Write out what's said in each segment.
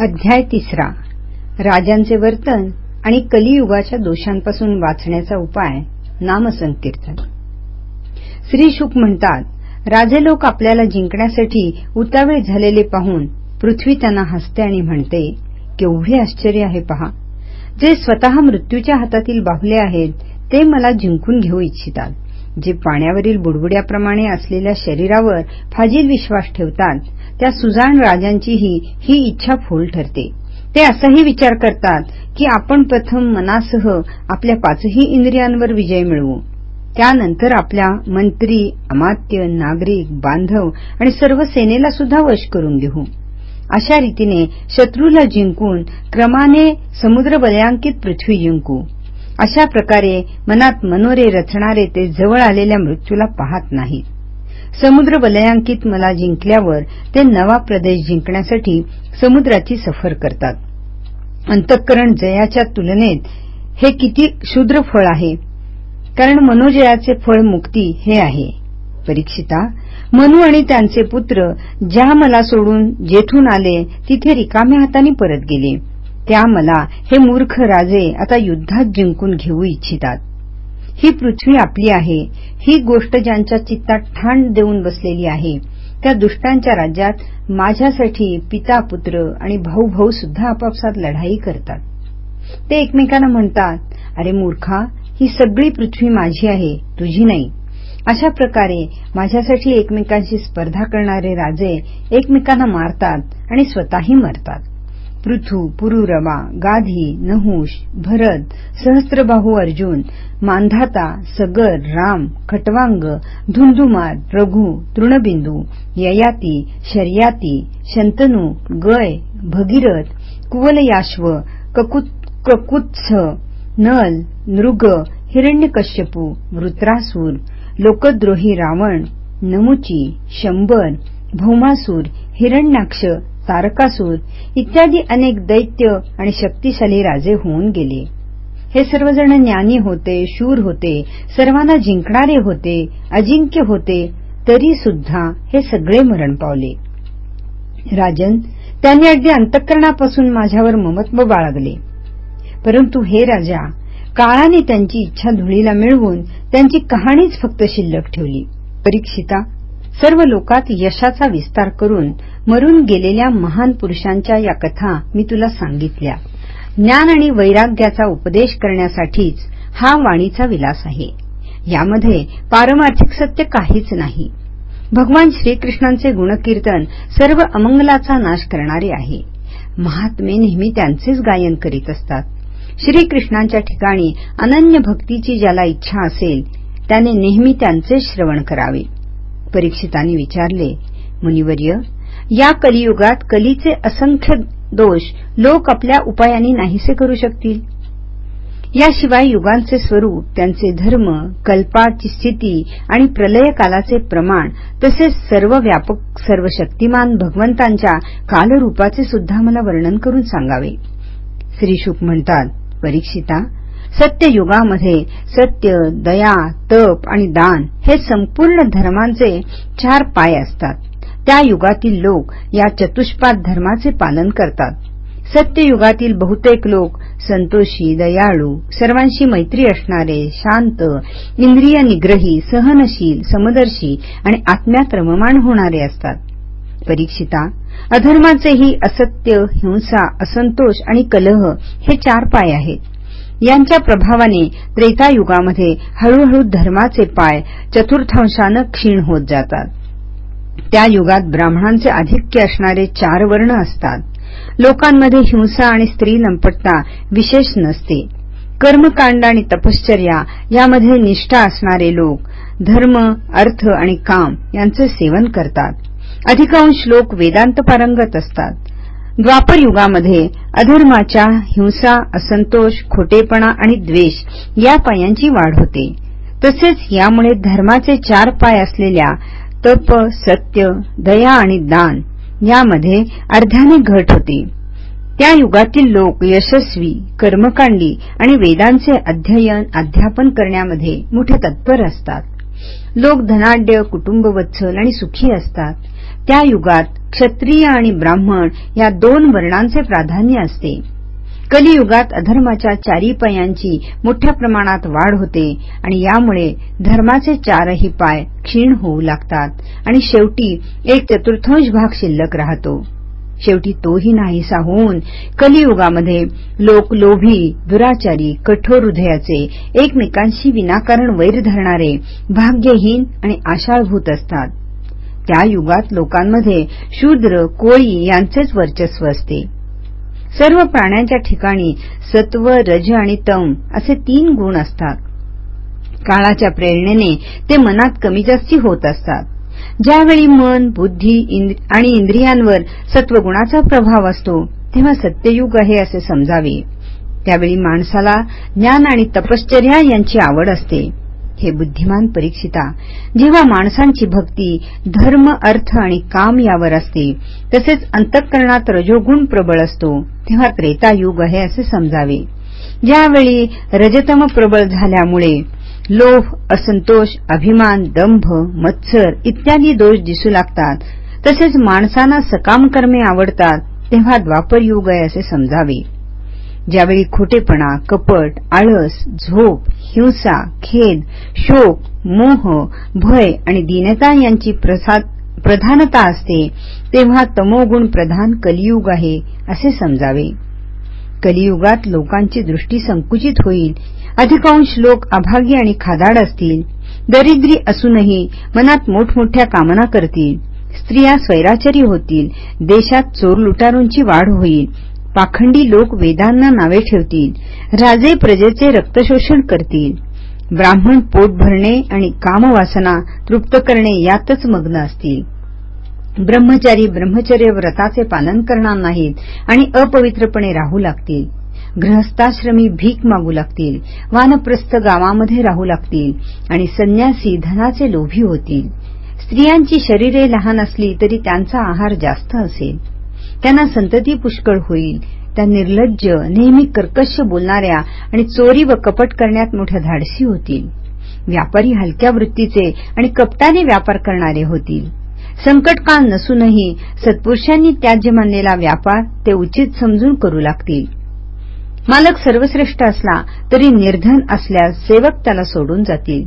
अध्याय तिसरा. राजांचे वर्तन आणि कलियुगाच्या दोषांपासून वाचण्याचा उपाय नामसंकीर्तन. श्री शुक म्हणतात राजे लोक आपल्याला जिंकण्यासाठी उतावीळ झालेले पाहून पृथ्वी त्यांना हसते आणि म्हणते केवढे आश्चर्य आहे पहा. जे स्वतः मृत्यूच्या हातातील बाहुले आहेत ते मला जिंकून घेऊ इच्छितात. जे पाण्यावरील बुडबुड्याप्रमाणे असलेल्या शरीरावर फाजील विश्वास ठेवतात त्या सुजाण राजांचीही ही इच्छा फोल ठरते. ते असाही विचार करतात की आपण प्रथम मनासह आपल्या पाचही इंद्रियांवर विजय मिळवू. त्यानंतर आपल्या मंत्री अमात्य नागरिक बांधव आणि सर्व सेनेला सुद्धा वश करून घेऊ. अशा रीतीने शत्रूला जिंकून क्रमाने समुद्र वलयांकित पृथ्वी जिंकू. अशा प्रकारे मनात मनोरे रचणारे ते जवळ आलेल्या मृत्यूला पाहत नाहीत. समुद्र वलयांकित मला जिंकल्यावर ते नवा प्रदेश जिंकण्यासाठी समुद्राची सफर करतात. अंतःकरण जयाच्या तुलनेत हे किती क्षुद्र फळ आहे. कारण मनोजयाचे फळ मुक्ती हे आहे. परीक्षिता मनू आणि त्यांचे पुत्र ज्या मला सोडून जेथून आले तिथे रिकाम्या हाताने परत गेले. त्या मला हे मूर्ख राजे आता युद्धात जिंकून घेऊ इच्छितात. ही पृथ्वी आपली आहे. ही गोष्ट ज्यांच्या चित्तात ठाण देऊन बसलेली आहे त्या दुष्टांच्या राज्यात माझ्यासाठी पिता पुत्र आणि भाऊ भाऊ सुद्धा आपापसात लढाई करतात. ते एकमेकांना म्हणतात अरे मूर्खा ही सगळी पृथ्वी माझी आहे तुझी नाही. अशा प्रकारे माझ्यासाठी एकमेकांशी स्पर्धा करणारे राजे एकमेकांना मारतात आणि स्वतःही मरतात. पृथू पुरुरमा गाधी नहुष भरत सहस्त्रबाहू अर्जुन मांधाता सगर राम खटवांग धुंधुमार रघु तृणबिंदू ययाती शर्याती शंतनू गय भगीरथ कुवलयाश्व ककुत्स नल नृग हिरण्यकश्यपू वृत्रासूर लोकद्रोही रावण नमुची शंबर भौमासूर हिरण्याक्ष तारकासूर इत्यादी अनेक दैत्य आणि शक्तिशाली राजे होऊन गेले. हे सर्वजण ज्ञानी होते शूर होते सर्वांना जिंकणारे होते अजिंक्य होते तरी सुद्धा हे सगळे मरण पावले. राजन त्यांनी अगदी अंतःकरणापासून माझ्यावर ममत्व बाळगले. परंतु हे राजा काळाने त्यांची इच्छा धुळीला मिळवून त्यांची कहाणीच फक्त शिल्लक ठेवली. परीक्षिता सर्व लोकात यशाचा विस्तार करून मरून गेलेल्या महान पुरुषांच्या या कथा मी तुला सांगितल्या. ज्ञान आणि वैराग्याचा उपदेश करण्यासाठीच हा वाणीचा विलास आहे. यामध्ये पारमार्थिक सत्य काहीच नाही. भगवान श्रीकृष्णांचे गुणकीर्तन सर्व अमंगलाचा नाश करणारे आहे. महात्मे नेहमी त्यांचेच गायन करीत असतात. श्रीकृष्णांच्या ठिकाणी अनन्य भक्तीची ज्याला इच्छा असेल त्याने नेहमी त्यांचे श्रवण करावे. परीक्षितांनी विचारले मुनिवर्य या कलियुगात कलीचे असंख्य दोष लोक आपल्या उपायांनी नाहीसे करू शकतील? याशिवाय युगांचे स्वरूप त्यांचे धर्म कल्पाची स्थिती आणि प्रलयकालाचे प्रमाण तसेच सर्व व्यापक सर्व शक्तिमान भगवंतांच्या कालरूपाचे सुद्धा मला वर्णन करून सांगावे. श्रीशुक म्हणतात परीक्षिता सत्ययुगामध्ये सत्य दया तप आणि दान हे संपूर्ण धर्मांचे चार पाय असतात. त्या युगातील लोक या चतुष्पाद धर्माचे पालन करतात. सत्ययुगातील बहुतेक लोक संतोषी दयाळू सर्वांशी मैत्री असणारे शांत इंद्रिय निग्रही सहनशील समदर्शी आणि आत्म्यात रममाण होणारे असतात. परीक्षिता अधर्माचेही असत्य हिंसा असंतोष आणि कलह हे चार पाय आहेत. यांच्या प्रभावाने त्रेतायुगामध्ये हळूहळू धर्माचे पाय चतुर्थांशानं क्षीण होत जातात. त्या युगात ब्राह्मणांचे आधिक्य असणारे चार वर्ण असतात. लोकांमध्ये हिंसा आणि स्त्री लंपटता विशेष नसते. कर्मकांड आणि तपश्चर्या यामध्ये निष्ठा असणारे लोक धर्म अर्थ आणि काम यांचे सेवन करतात. अधिकांश लोक वेदांत पारंगत असतात. द्वापर युगामध्ये अधर्माच्या हिंसा असंतोष खोटेपणा आणि द्वेष या पायांची वाढ होते. तसेच यामुळे धर्माचे चार पाय असलेल्या तप सत्य दया आणि दान यामध्ये अर्ध्याने घट होते. त्या युगातील लोक यशस्वी कर्मकांडी आणि वेदांचे अध्ययन अध्यापन करण्यामध्ये मोठे तत्पर असतात. लोक धनाढ्य कुटुंबवत्सल आणि सुखी असतात. त्या युगात क्षत्रिय आणि ब्राह्मण या दोन वर्णांचे प्राधान्य असते. कलियुगात अधर्माच्या चारी पायांची मोठ्या प्रमाणात वाढ होते आणि यामुळे धर्माचे चारही पाय क्षीण होऊ लागतात आणि शेवटी एक चतुर्थांश भाग शिल्लक राहतो. शेवटी तोही नाहीसा होऊन कलियुगामध्ये लोक लोभी दुराचारी कठोर हृदयाचे एकमेकांशी विनाकारण वैर धरणारे भाग्यहीन आणि आशाळभूत असतात. त्या युगात लोकांमध्ये शूद्र कोळी यांचेच वर्चस्व असते. सर्व प्राण्यांच्या ठिकाणी सत्व रज आणि तम असे तीन गुण असतात. काळाच्या प्रेरणेने ते मनात कमी जास्ती होत असतात. ज्यावेळी मन बुद्धी आणि इंद्रियांवर सत्वगुणाचा प्रभाव असतो तेव्हा सत्ययुग आहे असे समजावे. त्यावेळी माणसाला ज्ञान आणि तपश्चर्या यांची आवड असते. हे बुद्धिमान परीक्षिता जेव्हा माणसांची भक्ती धर्म अर्थ आणि काम यावर असते तसेच अंतःकरणात रजोगुण प्रबळ असतो तेव्हा त्रेतायुग आहे असे समजावे. ज्यावेळी रजतम प्रबळ झाल्यामुळे लोभ असंतोष अभिमान दंभ मत्सर इत्यादी दोष दिसू लागतात तसेच माणसांना सकाम कर्मे आवडतात तेव्हा द्वापर युग आहे असे समजावे. ज्यावेळी खोटेपणा कपट आळस झोप हिंसा खेद शोक मोह भय आणि दीनता यांची प्रधानता असते तेव्हा तमोगुण प्रधान कलियुग आहे असे समजावे. कलियुगात लोकांची दृष्टी संकुचित होईल. अधिकांश लोक अभागी आणि खादाड असतील. दरिद्री असूनही मनात मोठमोठ्या कामना करतील. स्त्रिया स्वैराचारी होतील. देशात चोर लुटारूंची वाढ होईल. पाखंडी लोक वेदांना नावे ठेवतील. राजे प्रजेचे रक्तशोषण करतील. ब्राह्मण पोट भरणे आणि कामवासना तृप्त करणे यातच मग्न असतील. ब्रह्मचारी ब्रह्मचर्य व्रताचे पालन करणार नाहीत आणि अपवित्रपणे राहू लागतील. गृहस्थाश्रमी भीक मागू लागतील. वानप्रस्थ गावामध्ये राहू लागतील आणि संन्यासी धनाचे लोभी होतील. स्त्रियांची शरीरे लहान असली तरी त्यांचा आहार जास्त असेल. त्यांना संतती पुष्कळ होईल. त्या निर्लज्ज नेहमी कर्कश बोलणाऱ्या आणि चोरी व कपट करण्यात मोठ्या धाडसी होतील. व्यापारी हलक्या वृत्तीचे आणि कपटाने व्यापार करणारे होतील. संकटकाळ नसूनही सत्पुरुषांनी त्याज्य मानलेला व्यापार ते उचित समजून करू लागतील. मालक सर्वश्रेष्ठ असला तरी निर्धन असल्यास सेवक त्याला सोडून जातील.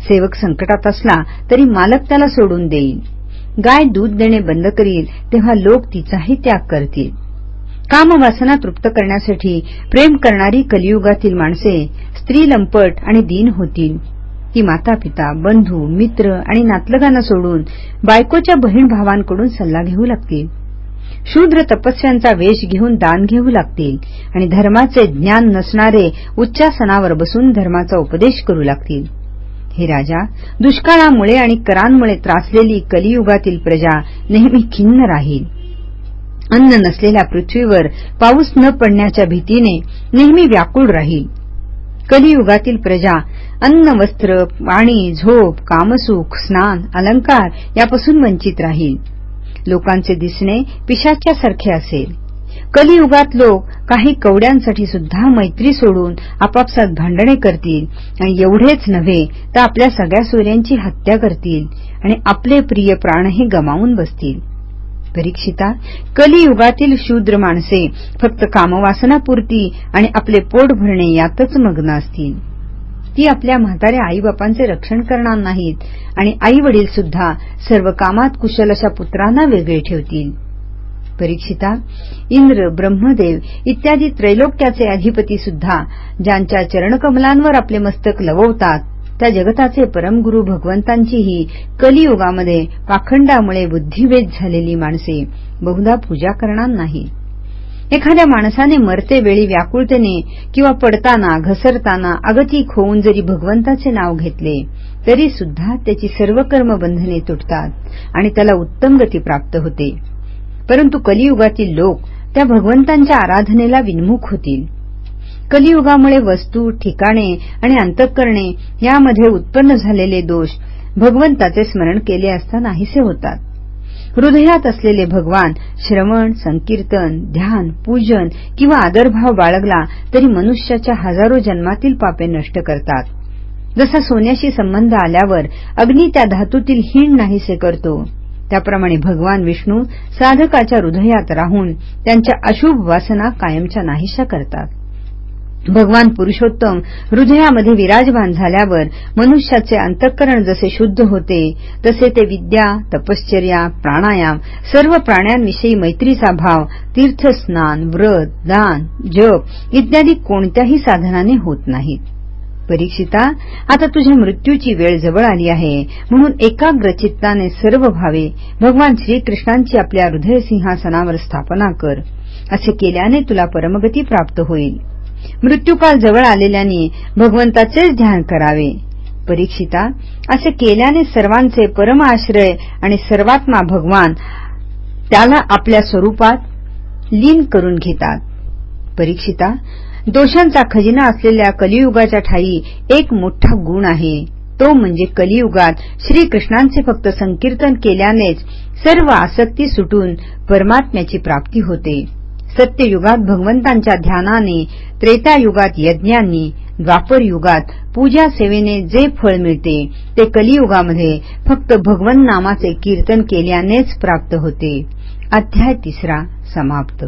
सेवक संकटात असला तरी मालक त्याला सोडून देईल. गाय दूध देणे बंद करील तेव्हा लोक तिचाही त्याग करतील. कामवासना तृप्त करण्यासाठी प्रेम करणारी कलियुगातील माणसे स्त्री लंपट आणि दीन होतील. ती माता पिता बंधू मित्र आणि नातलगांना सोडून बायकोच्या बहीण भावांकडून सल्ला घेऊ लागतील. शूद्र तपस्यांचा वेश घेऊन दान घेऊ लागतील आणि धर्माचे ज्ञान नसणारे उच्चासनावर बसून धर्माचा उपदेश करू लागतील. हे राजा दुष्काळामुळे आणि करांमुळे त्रासलेली कलियुगातील प्रजा नेहमी खिन्न राहील. अन्न नसलेल्या पृथ्वीवर पाऊस न पडण्याच्या भीतीने नेहमी व्याकुळ राहील. कलियुगातील प्रजा अन्न वस्त्र पाणी झोप कामसुख स्नान अलंकार यापासून वंचित राहील. लोकांचे दिसणे पिशाच्यासारखे असेल. कलियुगात लोक काही कवड्यांसाठी सुद्धा मैत्री सोडून आपापसात भांडणे करतील. आणि एवढेच नव्हे तर आपल्या सगळ्या सोयऱ्यांची हत्या करतील. आणि आपले प्रिय प्राणही गमावून बसतील. परीक्षिता कलियुगातील शूद्र माणसे फक्त कामवासनापुरती आणि आपले पोट भरणे यातच मग्न असतील. ती आपल्या म्हाताऱ्या आईबापांचे रक्षण करणार नाहीत आणि आई वडील सुद्धा सर्व कामात कुशल अशा पुत्रांना वेगळे ठेवतील. परीक्षिता इंद्र ब्रह्मदेव इत्यादी त्रैलोक्याचे अधिपती सुद्धा ज्यांच्या चरणकमलांवर आपले मस्तक लवतात त्या जगताचे परमगुरू भगवंतांचीही कलियुगामध्ये पाखंडामुळे बुद्धिवेद झालेली माणसे बहुधा पूजा करणार नाही. एखाद्या माणसाने मरते वेळी व्याकुळतेने किंवा पडताना घसरताना अगतिक होऊन जरी भगवंताचे नाव घेतले तरी सुद्धा त्याची सर्व कर्मबंधने तुटतात आणि त्याला उत्तम गती प्राप्त होते. परंतु कलियुगातील लोक त्या भगवंतांच्या आराधनेला विन्मुख होतील. कलियुगामुळे वस्तू ठिकाणे आणि अंतःकरणे यामध्ये उत्पन्न झालेले दोष भगवंताचे स्मरण केले असता नाहीसे होतात. हृदयात असलेले भगवान श्रवण संकीर्तन ध्यान पूजन किंवा आदरभाव बाळगला तरी मनुष्याच्या हजारो जन्मातील पापे नष्ट करतात. जसा सोन्याशी संबंध आल्यावर अग्नी त्या धातूतील हीण नाहीसे करतो. त्याप्रमाणे भगवान विष्णू साधकाच्या हृदयात राहून त्यांच्या अशुभ वासना कायमच्या नाहीशा करतात. भगवान पुरुषोत्तम हृदयामध्ये विराजमान झाल्यावर मनुष्याचे अंतःकरण जसे शुद्ध होते तसे ते विद्या तपश्चर्या प्राणायाम सर्व प्राण्यांविषयी मैत्रीचा भाव तीर्थस्नान व्रत दान जप इत्यादी कोणत्याही साधनाने होत नाहीत. परीक्षिता आता तुझ्या मृत्यूची वेळ जवळ आली आहे. म्हणून एकाग्र चित्ताने सर्व भावे भगवान श्रीकृष्णांची आपल्या हृदय सिंहासनावर स्थापना कर. असे केल्याने तुला परमगती प्राप्त होईल. मृत्यूकाल जवळ आलेल्याने भगवंताचेच ध्यान करावे. परीक्षिता असे केल्याने सर्वांचे परम आश्रय आणि सर्वात्मा भगवान त्याला आपल्या स्वरूपात लीन करून घेतात. परीक्षिता दोषांचा खजिना असलेल्या कलियुगाच्या ठाई एक मोठा गुण आहे. तो म्हणजे कलियुगात श्रीकृष्णांचे फक्त संकीर्तन केल्यानेच सर्व आसक्ती सुटून परमात्म्याची प्राप्ती होते. सत्ययुगात भगवंतांच्या ध्यानाने त्रेतायुगात यज्ञांनी द्वापर युगात पूजा सेवेने जे फळ मिळते ते कलियुगामध्ये फक्त भगवन नामाचे कीर्तन केल्यानेच प्राप्त होते. अध्याय तिसरा समाप्त.